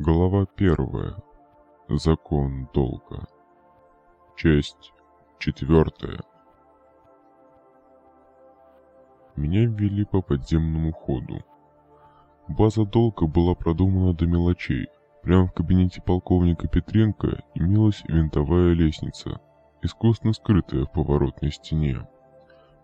Глава первая. Закон долга. Часть четвертая. Меня ввели по подземному ходу. База долга была продумана до мелочей. Прямо в кабинете полковника Петренко имелась винтовая лестница, искусно скрытая в поворотной стене.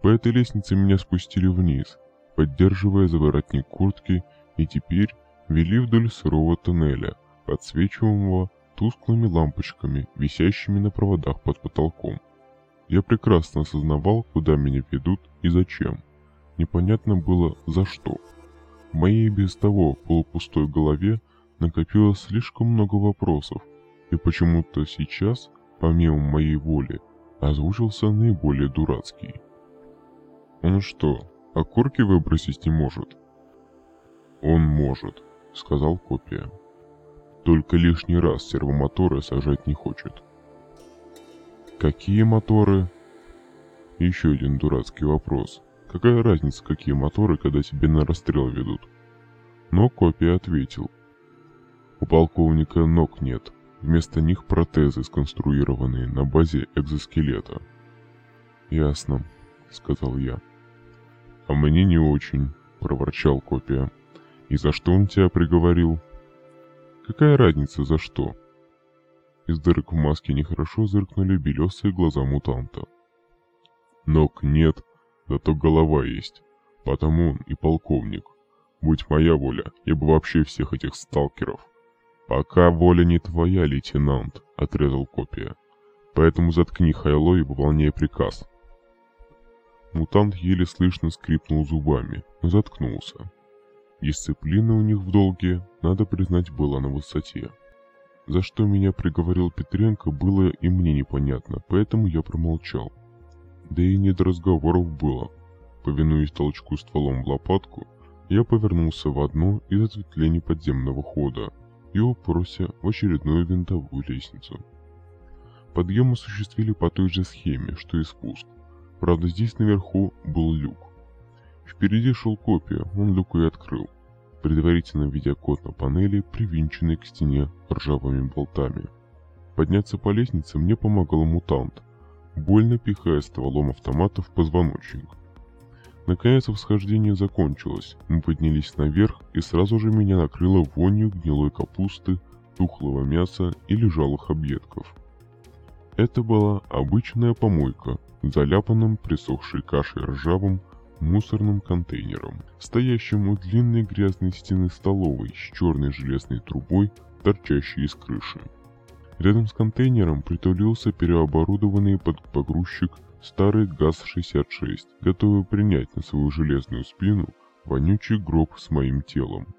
По этой лестнице меня спустили вниз, поддерживая за воротник куртки, и теперь вели вдоль сырого туннеля, подсвечиваемого тусклыми лампочками, висящими на проводах под потолком. Я прекрасно осознавал, куда меня ведут и зачем. Непонятно было, за что. В моей без того полупустой голове накопилось слишком много вопросов, и почему-то сейчас, помимо моей воли, озвучился наиболее дурацкий. Он что, окурки выбросить не может? Он может, сказал копия. Только лишний раз сервомоторы сажать не хочет. Какие моторы? Еще один дурацкий вопрос. Какая разница, какие моторы, когда тебе на расстрел ведут? Но копия ответил. У полковника ног нет. Вместо них протезы, сконструированные на базе экзоскелета. «Ясно», — сказал я. «А мне не очень», — проворчал копия. И за что он тебя приговорил? Какая разница за что? Из дырок в маске нехорошо зыркнули белесые глаза мутанта. Ног нет, зато голова есть. Потому он и полковник. Будь моя воля, я бы вообще всех этих сталкеров. Пока воля не твоя, лейтенант, отрезал копия. Поэтому заткни Хайло и выполняй приказ. Мутант еле слышно скрипнул зубами, но заткнулся. Дисциплина у них в долге, надо признать, была на высоте. За что меня приговорил Петренко, было и мне непонятно, поэтому я промолчал. Да и не до разговоров было. Повинуясь толчку стволом в лопатку, я повернулся в одно из ответвлений подземного хода и упрося в очередную винтовую лестницу. Подъем осуществили по той же схеме, что и спуск. Правда, здесь наверху был люк. Впереди шел копия, он люк и открыл предварительно введя код на панели, привинченный к стене ржавыми болтами. Подняться по лестнице мне помогал мутант, больно пихая стволом автомата в позвоночник. Наконец восхождение закончилось, мы поднялись наверх, и сразу же меня накрыло вонью гнилой капусты, тухлого мяса и лежалых объедков. Это была обычная помойка, заляпанным присохшей кашей ржавым, мусорным контейнером, стоящим у длинной грязной стены столовой с черной железной трубой, торчащей из крыши. Рядом с контейнером притулился переоборудованный под погрузчик старый ГАЗ-66, готовый принять на свою железную спину вонючий гроб с моим телом.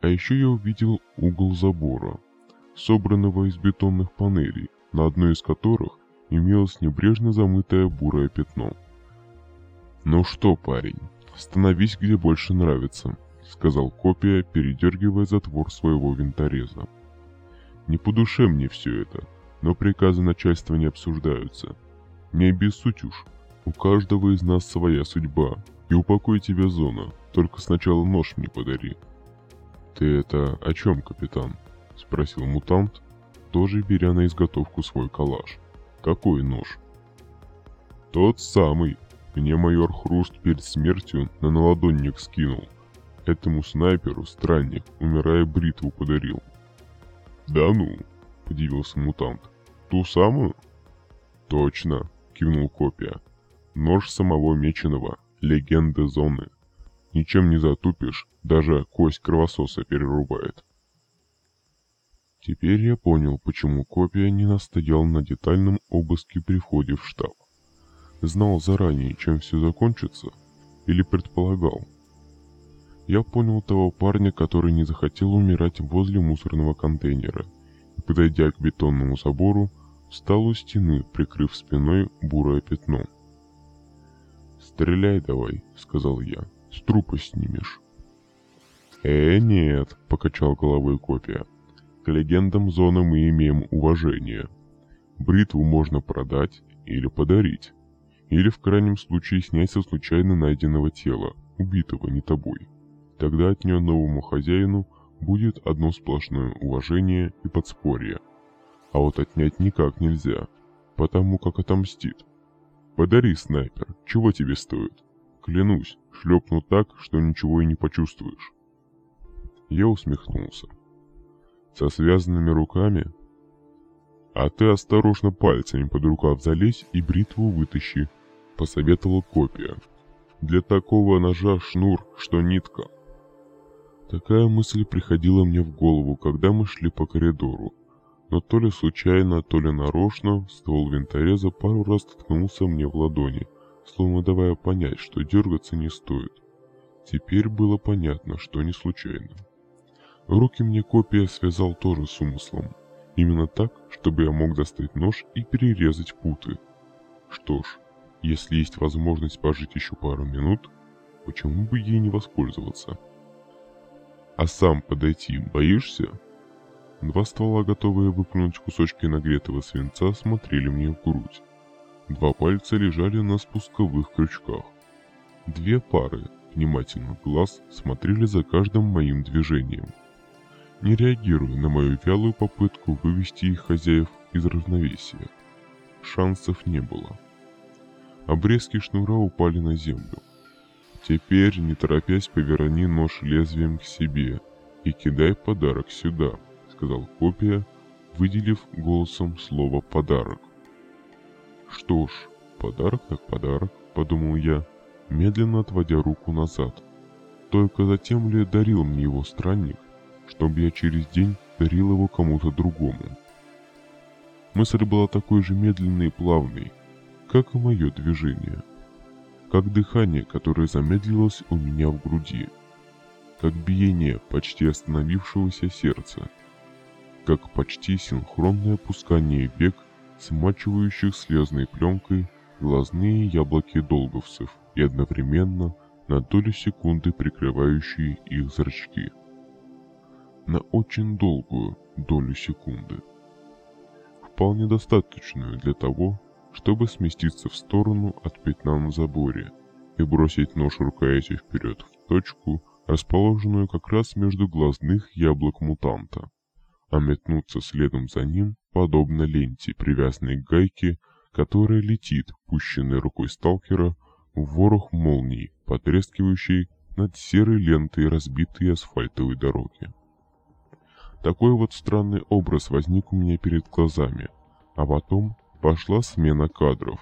А еще я увидел угол забора, собранного из бетонных панелей, на одной из которых имелось небрежно замытое бурое пятно – «Ну что, парень, становись где больше нравится», — сказал копия, передергивая затвор своего винтореза. «Не по душе мне все это, но приказы начальства не обсуждаются. Не обессудь уж, у каждого из нас своя судьба, и упокой тебя зона, только сначала нож мне подари». «Ты это о чем, капитан?» — спросил мутант, тоже беря на изготовку свой калаш. «Какой нож?» «Тот самый», мне майор Хруст перед смертью на наладонник скинул. Этому снайперу странник, умирая, бритву подарил. «Да ну!» – подивился мутант. «Ту самую?» «Точно!» – кивнул копия. «Нож самого Меченого, легенда зоны. Ничем не затупишь, даже кость кровососа перерубает». Теперь я понял, почему копия не настоял на детальном обыске при входе в штаб знал заранее, чем все закончится, или предполагал. Я понял того парня, который не захотел умирать возле мусорного контейнера, и, подойдя к бетонному забору, встал у стены, прикрыв спиной бурое пятно. «Стреляй давай», — сказал я, — «с трупа снимешь». «Э, нет», — покачал головой копия. «К легендам зоны мы имеем уважение. Бритву можно продать или подарить или в крайнем случае снять со случайно найденного тела, убитого не тобой. Тогда от нее новому хозяину будет одно сплошное уважение и подспорье. А вот отнять никак нельзя, потому как отомстит. Подари, снайпер, чего тебе стоит? Клянусь, шлепну так, что ничего и не почувствуешь. Я усмехнулся. Со связанными руками? А ты осторожно пальцами под рукав залезь и бритву вытащи, посоветовала копия. Для такого ножа шнур, что нитка. Такая мысль приходила мне в голову, когда мы шли по коридору. Но то ли случайно, то ли нарочно, ствол винтореза пару раз ткнулся мне в ладони, словно давая понять, что дергаться не стоит. Теперь было понятно, что не случайно. Руки мне копия связал тоже с умыслом. Именно так, чтобы я мог достать нож и перерезать путы. Что ж, если есть возможность пожить еще пару минут, почему бы ей не воспользоваться? А сам подойти боишься? Два ствола, готовые выплюнуть кусочки нагретого свинца, смотрели мне в грудь. Два пальца лежали на спусковых крючках. Две пары внимательных глаз смотрели за каждым моим движением – не реагируя на мою вялую попытку вывести их хозяев из равновесия. Шансов не было. Обрезки шнура упали на землю. Теперь, не торопясь, поверни нож лезвием к себе и кидай подарок сюда, сказал копия, выделив голосом слово «подарок». Что ж, подарок так подарок, подумал я, медленно отводя руку назад. Только затем ли дарил мне его странник, чтобы я через день дарил его кому-то другому. Мысль была такой же медленной и плавной, как и мое движение, как дыхание, которое замедлилось у меня в груди, как биение почти остановившегося сердца, как почти синхронное опускание век, смачивающих слезной пленкой глазные яблоки долговцев и одновременно на долю секунды прикрывающие их зрачки на очень долгую долю секунды. Вполне достаточную для того, чтобы сместиться в сторону от пятна на заборе и бросить нож рукоятью вперед в точку, расположенную как раз между глазных яблок мутанта, а метнуться следом за ним, подобно ленте, привязанной к гайке, которая летит, пущенной рукой сталкера, в ворох молний, потрескивающий над серой лентой разбитой асфальтовой дороги. Такой вот странный образ возник у меня перед глазами. А потом пошла смена кадров.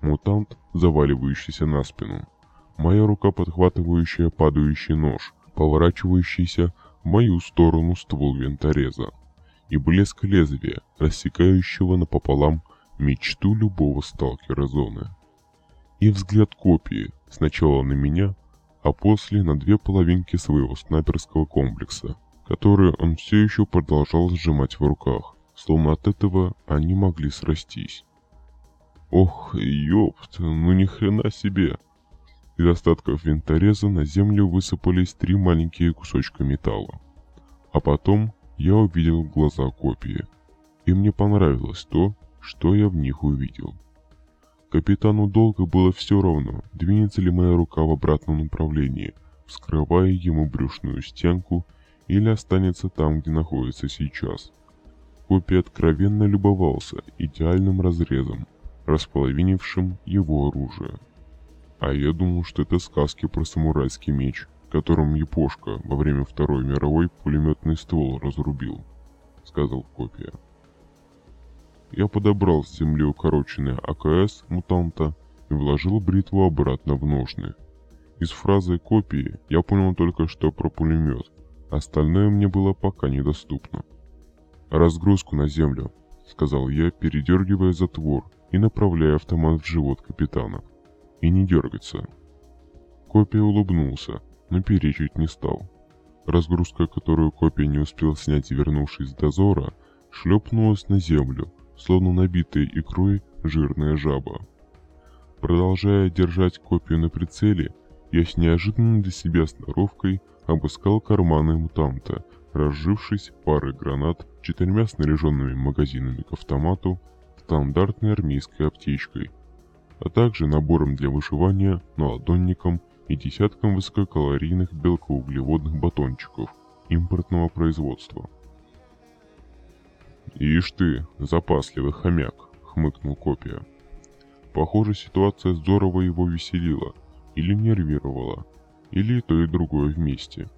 Мутант, заваливающийся на спину. Моя рука, подхватывающая падающий нож, поворачивающийся в мою сторону ствол винтореза. И блеск лезвия, рассекающего напополам мечту любого сталкера зоны. И взгляд копии, сначала на меня, а после на две половинки своего снайперского комплекса, которые он все еще продолжал сжимать в руках, словно от этого они могли срастись. Ох, ёпт, ну ни хрена себе. Из остатков винтореза на землю высыпались три маленькие кусочка металла. А потом я увидел глаза копии, и мне понравилось то, что я в них увидел. Капитану долго было все равно, двинется ли моя рука в обратном направлении, вскрывая ему брюшную стенку или останется там, где находится сейчас. Копи откровенно любовался идеальным разрезом, располовинившим его оружие. А я думал, что это сказки про самурайский меч, которым Япошка во время Второй мировой пулеметный ствол разрубил, сказал Копия. Я подобрал с земли укороченный АКС мутанта и вложил бритву обратно в ножны. Из фразы копии я понял только, что про пулемет, Остальное мне было пока недоступно. «Разгрузку на землю», — сказал я, передергивая затвор и направляя автомат в живот капитана. «И не дергаться». Копия улыбнулся, но перечить не стал. Разгрузка, которую Копия не успел снять, вернувшись с дозора, шлепнулась на землю, словно набитая икрой жирная жаба. Продолжая держать копию на прицеле, я с неожиданной для себя сноровкой обыскал карманы мутанта, разжившись парой гранат, четырьмя снаряженными магазинами к автомату, стандартной армейской аптечкой, а также набором для выживания, наладонником и десятком высококалорийных белкоуглеводных батончиков, импортного производства. «Ишь ты, запасливый хомяк!» — хмыкнул Копия. Похоже, ситуация здорово его веселила или нервировала, или то и другое вместе.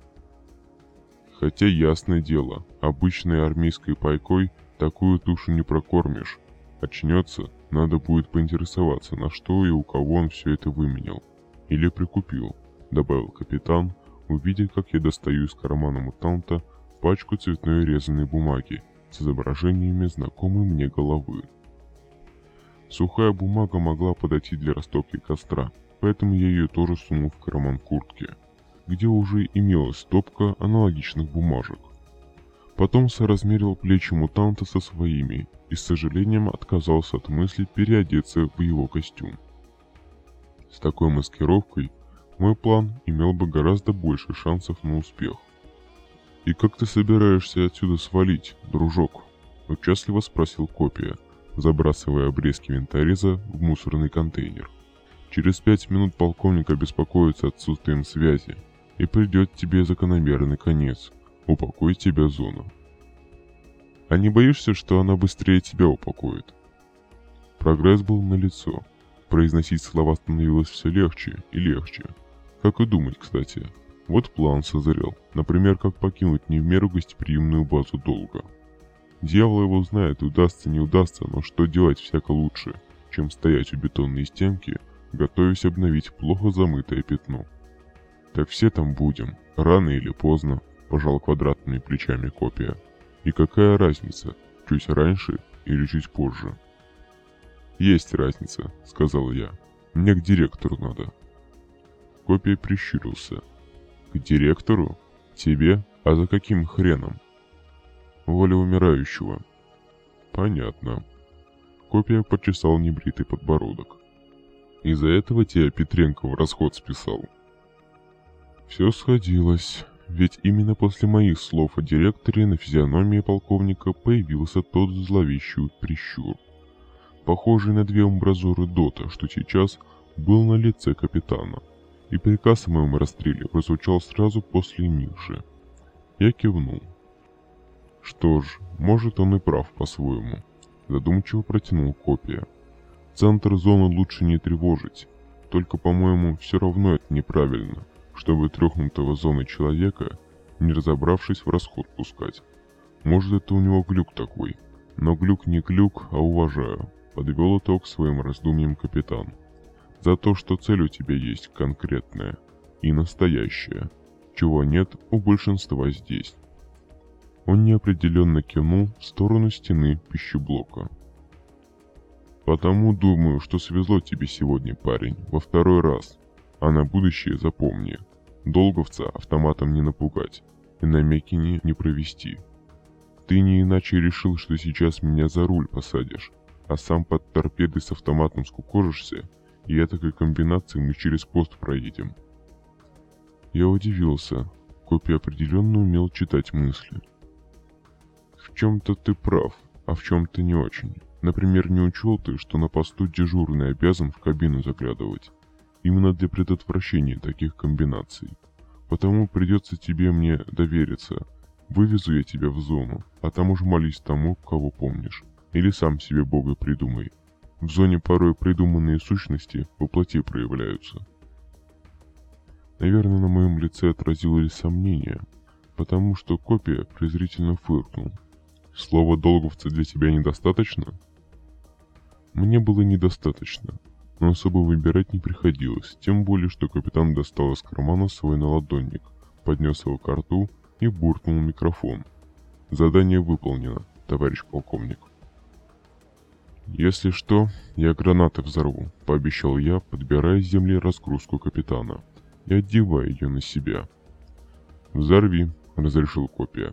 Хотя ясное дело, обычной армейской пайкой такую тушу не прокормишь. Очнется, надо будет поинтересоваться, на что и у кого он все это выменял. Или прикупил, добавил капитан, увидев, как я достаю из кармана мутанта пачку цветной резаной бумаги с изображениями знакомой мне головы. Сухая бумага могла подойти для растопки костра, поэтому я ее тоже сунул в карман куртки, где уже имелась стопка аналогичных бумажек. Потом соразмерил плечи мутанта со своими и с сожалением отказался от мысли переодеться в его костюм. С такой маскировкой мой план имел бы гораздо больше шансов на успех. «И как ты собираешься отсюда свалить, дружок?» – участливо спросил Копия, забрасывая обрезки винтореза в мусорный контейнер. «Через пять минут полковник обеспокоится отсутствием связи, и придет тебе закономерный конец. Упокоит тебя зона. А не боишься, что она быстрее тебя упокоит?» Прогресс был налицо. Произносить слова становилось все легче и легче. Как и думать, кстати. Вот план созрел. Например, как покинуть не в меру гостеприимную базу долго. Дьявол его знает, удастся, не удастся, но что делать всяко лучше, чем стоять у бетонной стенки, готовясь обновить плохо замытое пятно. Так все там будем, рано или поздно, пожал квадратными плечами копия. И какая разница, чуть раньше или чуть позже? Есть разница, сказал я. Мне к директору надо. Копия прищурился. К директору? Тебе? А за каким хреном? Воля умирающего. Понятно. Копия почесал небритый подбородок. Из-за этого тебя Петренко в расход списал. Все сходилось, ведь именно после моих слов о директоре на физиономии полковника появился тот зловещий прищур, похожий на две амбразуры Дота, что сейчас был на лице капитана, и приказ о моем расстреле прозвучал сразу после них же. Я кивнул. Что ж, может он и прав по-своему. Задумчиво протянул копия. Центр зоны лучше не тревожить. Только, по-моему, все равно это неправильно, чтобы трехнутого зоны человека, не разобравшись, в расход пускать. Может, это у него глюк такой. Но глюк не глюк, а уважаю. Подвел итог своим раздумьям капитан. За то, что цель у тебя есть конкретная и настоящая, чего нет у большинства здесь. Он неопределенно кивнул в сторону стены пищеблока. «Потому думаю, что свезло тебе сегодня, парень, во второй раз. А на будущее запомни. Долговца автоматом не напугать и на Мекине не провести. Ты не иначе решил, что сейчас меня за руль посадишь, а сам под торпедой с автоматом скукожишься, и этакой комбинации мы через пост проедем». Я удивился. Копи определенно умел читать мысли. В чем-то ты прав, а в чем-то не очень. Например, не учел ты, что на посту дежурный обязан в кабину заглядывать. Именно для предотвращения таких комбинаций. Потому придется тебе мне довериться. Вывезу я тебя в зону, а там уж молись тому, кого помнишь. Или сам себе бога придумай. В зоне порой придуманные сущности воплоти проявляются. Наверное, на моем лице отразилось сомнение, потому что копия презрительно фыркнул – Слова долговца для тебя недостаточно? Мне было недостаточно, но особо выбирать не приходилось, тем более, что капитан достал из кармана свой наладонник, поднес его к рту и буркнул микрофон. Задание выполнено, товарищ полковник. «Если что, я гранаты взорву», — пообещал я, подбирая с земли разгрузку капитана и одевая ее на себя. «Взорви», — разрешил копия.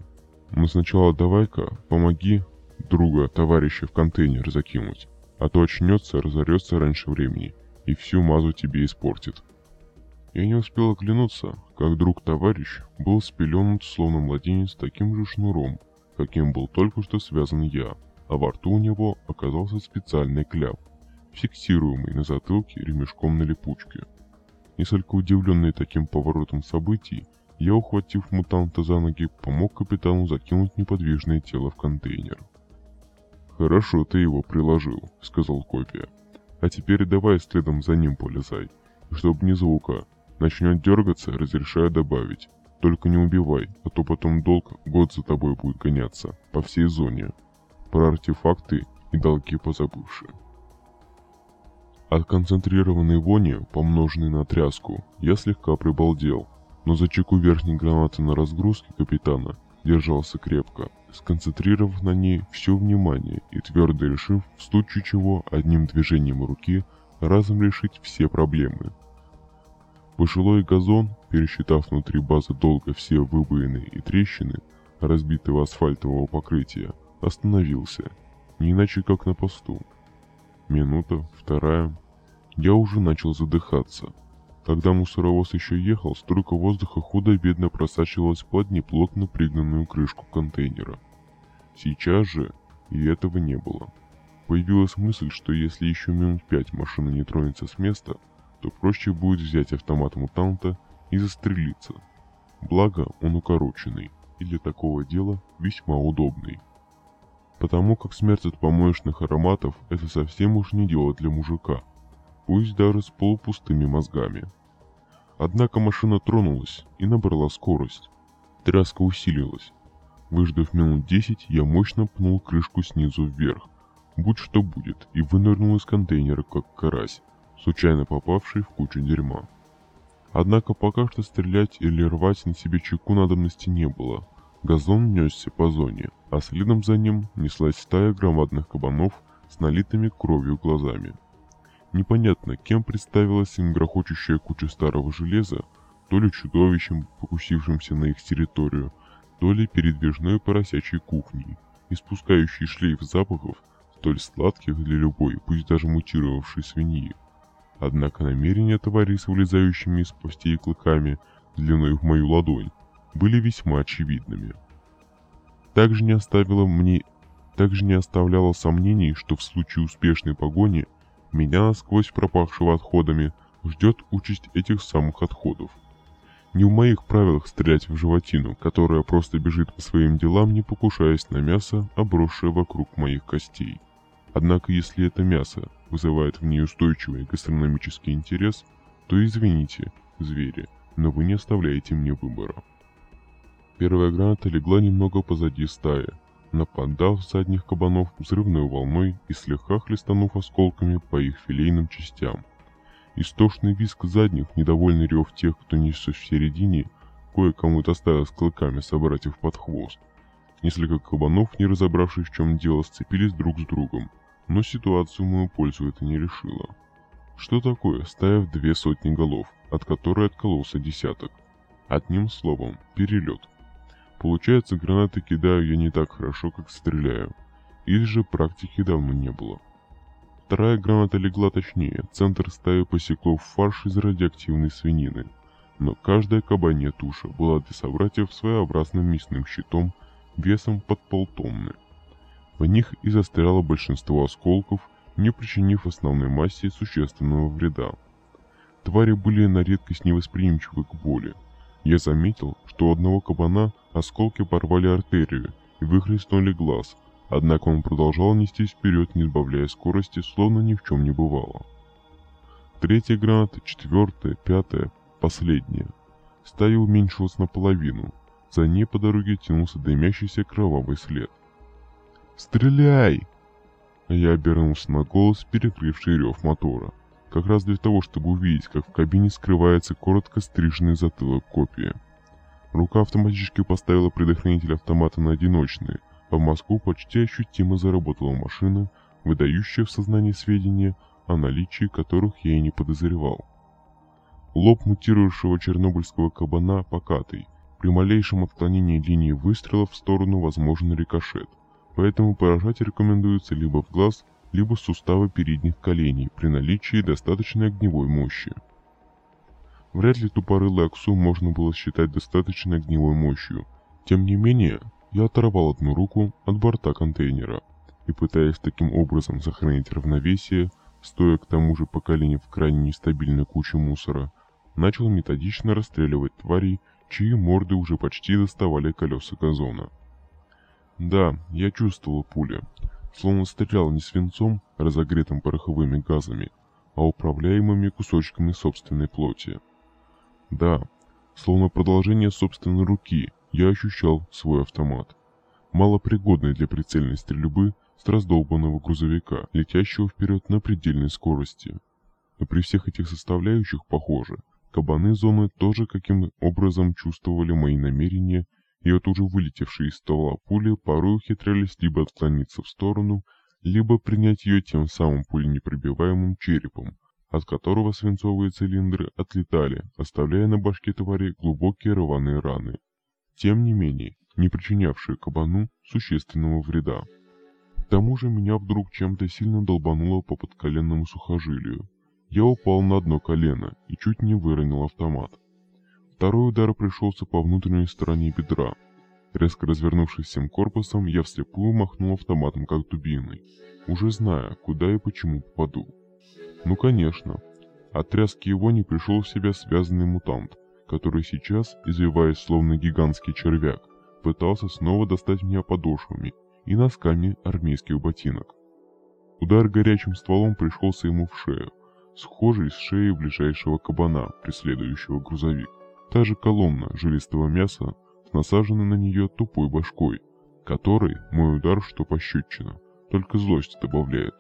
Но сначала давай-ка помоги друга, товарища в контейнер закинуть, а то очнется, разорется раньше времени и всю мазу тебе испортит. Я не успел оглянуться, как друг-товарищ был спеленут, словно младенец, таким же шнуром, каким был только что связан я, а во рту у него оказался специальный кляп, фиксируемый на затылке ремешком на липучке. Несколько удивленный таким поворотом событий, Я, ухватив мутанта за ноги, помог капитану закинуть неподвижное тело в контейнер. «Хорошо ты его приложил», — сказал Копия. «А теперь давай следом за ним полезай. И чтоб ни звука. Начнет дергаться, разрешаю добавить. Только не убивай, а то потом долг год за тобой будет гоняться, по всей зоне. Про артефакты и долги позабывшие». От концентрированной вони, помноженной на тряску, я слегка прибалдел, но за чеку верхней гранаты на разгрузке капитана держался крепко, сконцентрировав на ней все внимание и твердо решив, в случае чего, одним движением руки разом решить все проблемы. Пожилой газон, пересчитав внутри базы долго все выбоины и трещины разбитого асфальтового покрытия, остановился, не иначе как на посту. Минута, вторая, я уже начал задыхаться. Когда мусоровоз еще ехал, струйка воздуха худо-бедно просачивалась под неплотно пригнанную крышку контейнера. Сейчас же и этого не было. Появилась мысль, что если еще минут пять машина не тронется с места, то проще будет взять автомат мутанта и застрелиться. Благо, он укороченный, и для такого дела весьма удобный. Потому как смерть от помоечных ароматов – это совсем уж не дело для мужика – пусть даже с полупустыми мозгами. Однако машина тронулась и набрала скорость. Тряска усилилась. Выждав минут десять, я мощно пнул крышку снизу вверх, будь что будет, и вынырнул из контейнера, как карась, случайно попавший в кучу дерьма. Однако пока что стрелять или рвать на себе чеку надобности не было. Газон несся по зоне, а следом за ним неслась стая громадных кабанов с налитыми кровью глазами. Непонятно, кем представилась им грохочущая куча старого железа, то ли чудовищем, покусившимся на их территорию, то ли передвижной поросячей кухней, испускающей шлейф запахов, столь сладких для любой, пусть даже мутировавшей свиньи. Однако намерения тварей с вылезающими из постей клыками, длиной в мою ладонь, были весьма очевидными. Также не оставило мне также не оставляло сомнений, что в случае успешной погони меня, насквозь пропахшего отходами, ждет участь этих самых отходов. Не в моих правилах стрелять в животину, которая просто бежит по своим делам, не покушаясь на мясо, обросшее вокруг моих костей. Однако если это мясо вызывает в ней устойчивый гастрономический интерес, то извините, звери, но вы не оставляете мне выбора. Первая граната легла немного позади стаи, нападав задних кабанов взрывной волной и слегка хлестанув осколками по их филейным частям. Истошный визг задних, недовольный рев тех, кто несся в середине, кое-кому доставил с клыками собратьев под хвост. Несколько кабанов, не разобравшись в чем дело, сцепились друг с другом, но ситуацию в мою пользу это не решило. Что такое стая в две сотни голов, от которой откололся десяток? Одним словом, перелет. Получается, гранаты кидаю я не так хорошо, как стреляю. Или же практики давно не было. Вторая граната легла точнее, центр стаи посекло в фарш из радиоактивной свинины. Но каждая кабанья туша была для собратьев своеобразным мясным щитом весом под полтонны. В них и застряло большинство осколков, не причинив основной массе существенного вреда. Твари были на редкость невосприимчивы к боли, я заметил, что у одного кабана осколки порвали артерию и выхлестнули глаз, однако он продолжал нестись вперед, не сбавляя скорости, словно ни в чем не бывало. Третья граната, четвертая, пятая, последняя. Стая уменьшилась наполовину. За ней по дороге тянулся дымящийся кровавый след. «Стреляй!» Я обернулся на голос, перекрывший рев мотора как раз для того, чтобы увидеть, как в кабине скрывается коротко стриженный затылок копии. Рука автоматически поставила предохранитель автомата на одиночный, а в мозгу почти ощутимо заработала машина, выдающая в сознании сведения, о наличии которых я и не подозревал. Лоб мутировавшего чернобыльского кабана покатый, при малейшем отклонении линии выстрела в сторону возможен рикошет, поэтому поражать рекомендуется либо в глаз, либо суставы передних коленей при наличии достаточной огневой мощи. Вряд ли тупорылый аксу можно было считать достаточной огневой мощью. Тем не менее, я оторвал одну руку от борта контейнера и, пытаясь таким образом сохранить равновесие, стоя к тому же по колени в крайне нестабильной куче мусора, начал методично расстреливать тварей, чьи морды уже почти доставали колеса газона. Да, я чувствовал пули, словно стрелял не свинцом, разогретым пороховыми газами, а управляемыми кусочками собственной плоти. Да, словно продолжение собственной руки, я ощущал свой автомат, малопригодный для прицельной стрельбы с раздолбанного грузовика, летящего вперед на предельной скорости. Но при всех этих составляющих, похоже, кабаны зоны тоже каким образом чувствовали мои намерения, и вот уже вылетевшие из ствола пули порой ухитрялись либо отклониться в сторону, либо принять ее тем самым пуленепробиваемым черепом, от которого свинцовые цилиндры отлетали, оставляя на башке твари глубокие рваные раны. Тем не менее, не причинявшие кабану существенного вреда. К тому же меня вдруг чем-то сильно долбануло по подколенному сухожилию. Я упал на одно колено и чуть не выронил автомат. Второй удар пришелся по внутренней стороне бедра. Резко развернувшись всем корпусом, я вслепую махнул автоматом как дубиной, уже зная, куда и почему попаду. Ну конечно, от тряски его не пришел в себя связанный мутант, который сейчас, извиваясь словно гигантский червяк, пытался снова достать меня подошвами и носками армейских ботинок. Удар горячим стволом пришелся ему в шею, схожий с шеей ближайшего кабана, преследующего грузовик. Та же колонна жилистого мяса с насаженной на нее тупой башкой, которой мой удар что пощечина, только злость добавляет.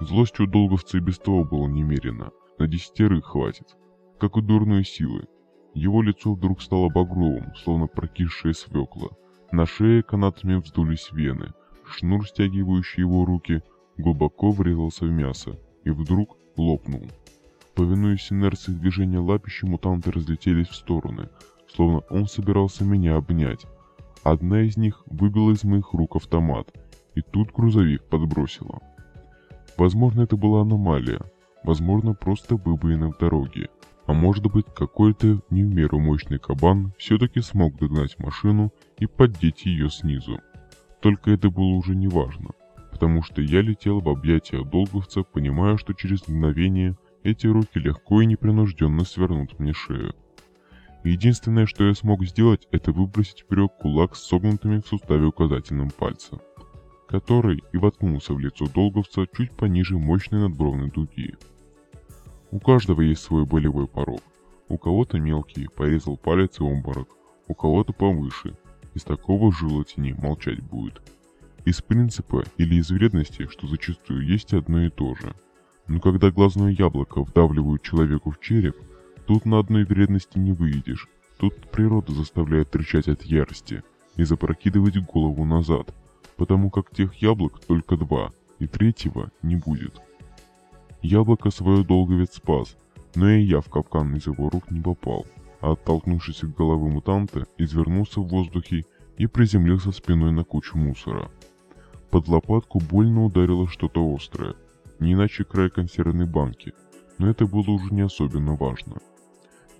Злости у долговца и без того было немерено, на десятерых хватит, как у дурной силы. Его лицо вдруг стало багровым, словно прокисшее свекла. На шее канатами вздулись вены, шнур, стягивающий его руки, глубоко врезался в мясо и вдруг лопнул. Повинуясь инерции движения лапища, мутанты разлетелись в стороны, словно он собирался меня обнять. Одна из них выбила из моих рук автомат, и тут грузовик подбросила. Возможно, это была аномалия, возможно, просто выбоина в дороге, а может быть, какой-то не в меру мощный кабан все-таки смог догнать машину и поддеть ее снизу. Только это было уже не важно, потому что я летел в объятия долговца, понимая, что через мгновение эти руки легко и непринужденно свернут мне шею. Единственное, что я смог сделать, это выбросить вперед кулак с согнутыми в суставе указательным пальцем, который и воткнулся в лицо долговца чуть пониже мощной надбровной дуги. У каждого есть свой болевой порог. У кого-то мелкий, порезал палец и обморок, у кого-то повыше. Из такого желатини молчать будет. Из принципа или из вредности, что зачастую есть одно и то же – но когда глазное яблоко вдавливают человеку в череп, тут на одной вредности не выйдешь. Тут природа заставляет трещать от ярости и запрокидывать голову назад, потому как тех яблок только два, и третьего не будет. Яблоко свое долговец спас, но и я в капкан из его рук не попал, а оттолкнувшись от головы мутанта, извернулся в воздухе и приземлился спиной на кучу мусора. Под лопатку больно ударило что-то острое, не иначе край консервной банки, но это было уже не особенно важно.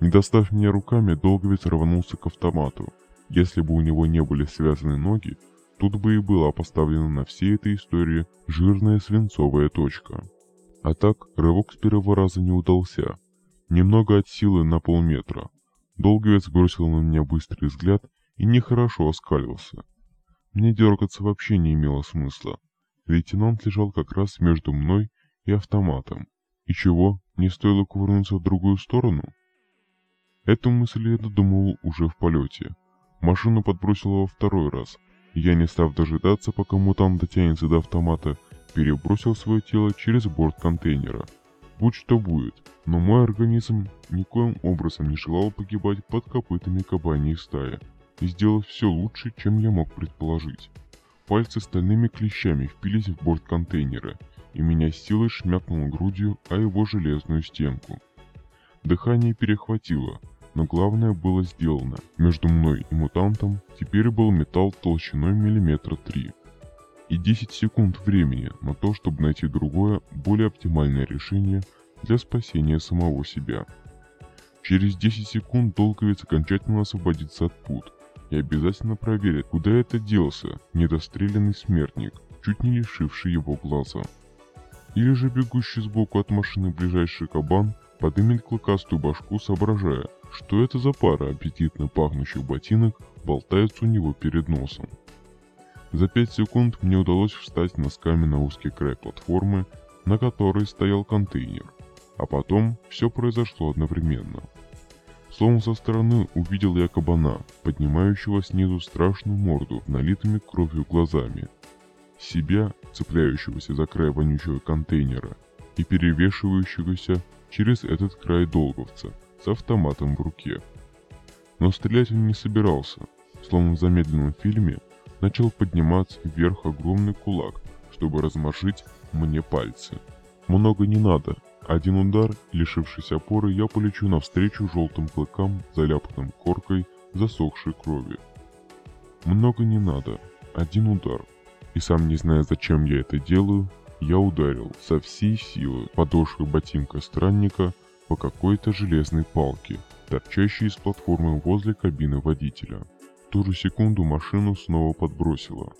Не достав меня руками, долговец рванулся к автомату. Если бы у него не были связаны ноги, тут бы и была поставлена на всей этой истории жирная свинцовая точка. А так, рывок с первого раза не удался. Немного от силы на полметра. Долговец бросил на меня быстрый взгляд и нехорошо оскалился. Мне дергаться вообще не имело смысла. Лейтенант лежал как раз между мной и автоматом. И чего, не стоило кувырнуться в другую сторону? Эту мысль я додумал уже в полете. Машину подбросило во второй раз. Я, не став дожидаться, пока мутант дотянется до автомата, перебросил свое тело через борт контейнера. Будь что будет, но мой организм никоим образом не желал погибать под копытами кабаньей стаи и сделать все лучше, чем я мог предположить. Пальцы стальными клещами впились в борт контейнера, и меня силой шмякнуло грудью о его железную стенку. Дыхание перехватило, но главное было сделано. Между мной и мутантом теперь был металл толщиной миллиметра три. И 10 секунд времени на то, чтобы найти другое, более оптимальное решение для спасения самого себя. Через 10 секунд долговец окончательно освободится от пут, и обязательно проверят, куда это делся недостреленный смертник, чуть не лишивший его глаза. Или же бегущий сбоку от машины ближайший кабан подымет клыкастую башку, соображая, что это за пара аппетитно пахнущих ботинок болтается у него перед носом. За пять секунд мне удалось встать носками на узкий край платформы, на которой стоял контейнер. А потом все произошло одновременно. Словно со стороны увидел я кабана, поднимающего снизу страшную морду налитыми кровью глазами. Себя, цепляющегося за край вонючего контейнера и перевешивающегося через этот край долговца с автоматом в руке. Но стрелять он не собирался, словно в замедленном фильме начал подниматься вверх огромный кулак, чтобы размажить мне пальцы. Много не надо, один удар, лишившись опоры, я полечу навстречу желтым клыкам, заляпанным коркой засохшей крови. Много не надо, один удар. И сам не зная, зачем я это делаю, я ударил со всей силы подошвы ботинка странника по какой-то железной палке, торчащей из платформы возле кабины водителя. В ту же секунду машину снова подбросило.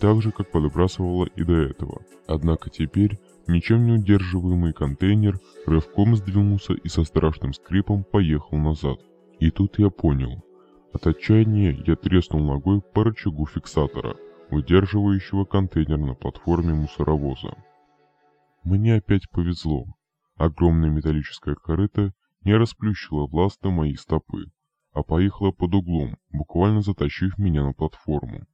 Так же, как подбрасывало и до этого. Однако теперь Ничем не удерживаемый контейнер рывком сдвинулся и со страшным скрипом поехал назад. И тут я понял. От отчаяния я треснул ногой по рычагу фиксатора, удерживающего контейнер на платформе мусоровоза. Мне опять повезло. Огромная металлическая корыта не расплющила властно мои стопы, а поехала под углом, буквально затащив меня на платформу.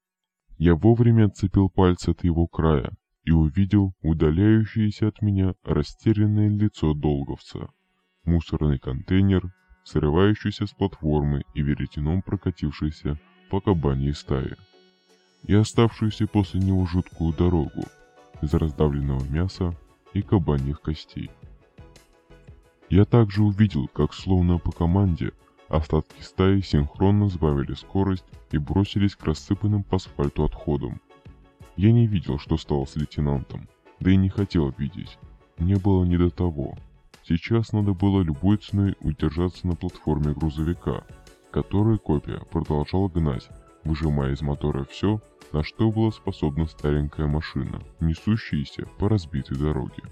Я вовремя отцепил пальцы от его края, и увидел удаляющееся от меня растерянное лицо долговца, мусорный контейнер, срывающийся с платформы и веретеном прокатившийся по кабаньей стае, и оставшуюся после него жуткую дорогу из раздавленного мяса и кабаньих костей. Я также увидел, как словно по команде остатки стаи синхронно сбавили скорость и бросились к рассыпанным по асфальту отходам, я не видел, что стало с лейтенантом, да и не хотел видеть. Мне было не до того. Сейчас надо было любой ценой удержаться на платформе грузовика, который копия продолжал гнать, выжимая из мотора все, на что была способна старенькая машина, несущаяся по разбитой дороге.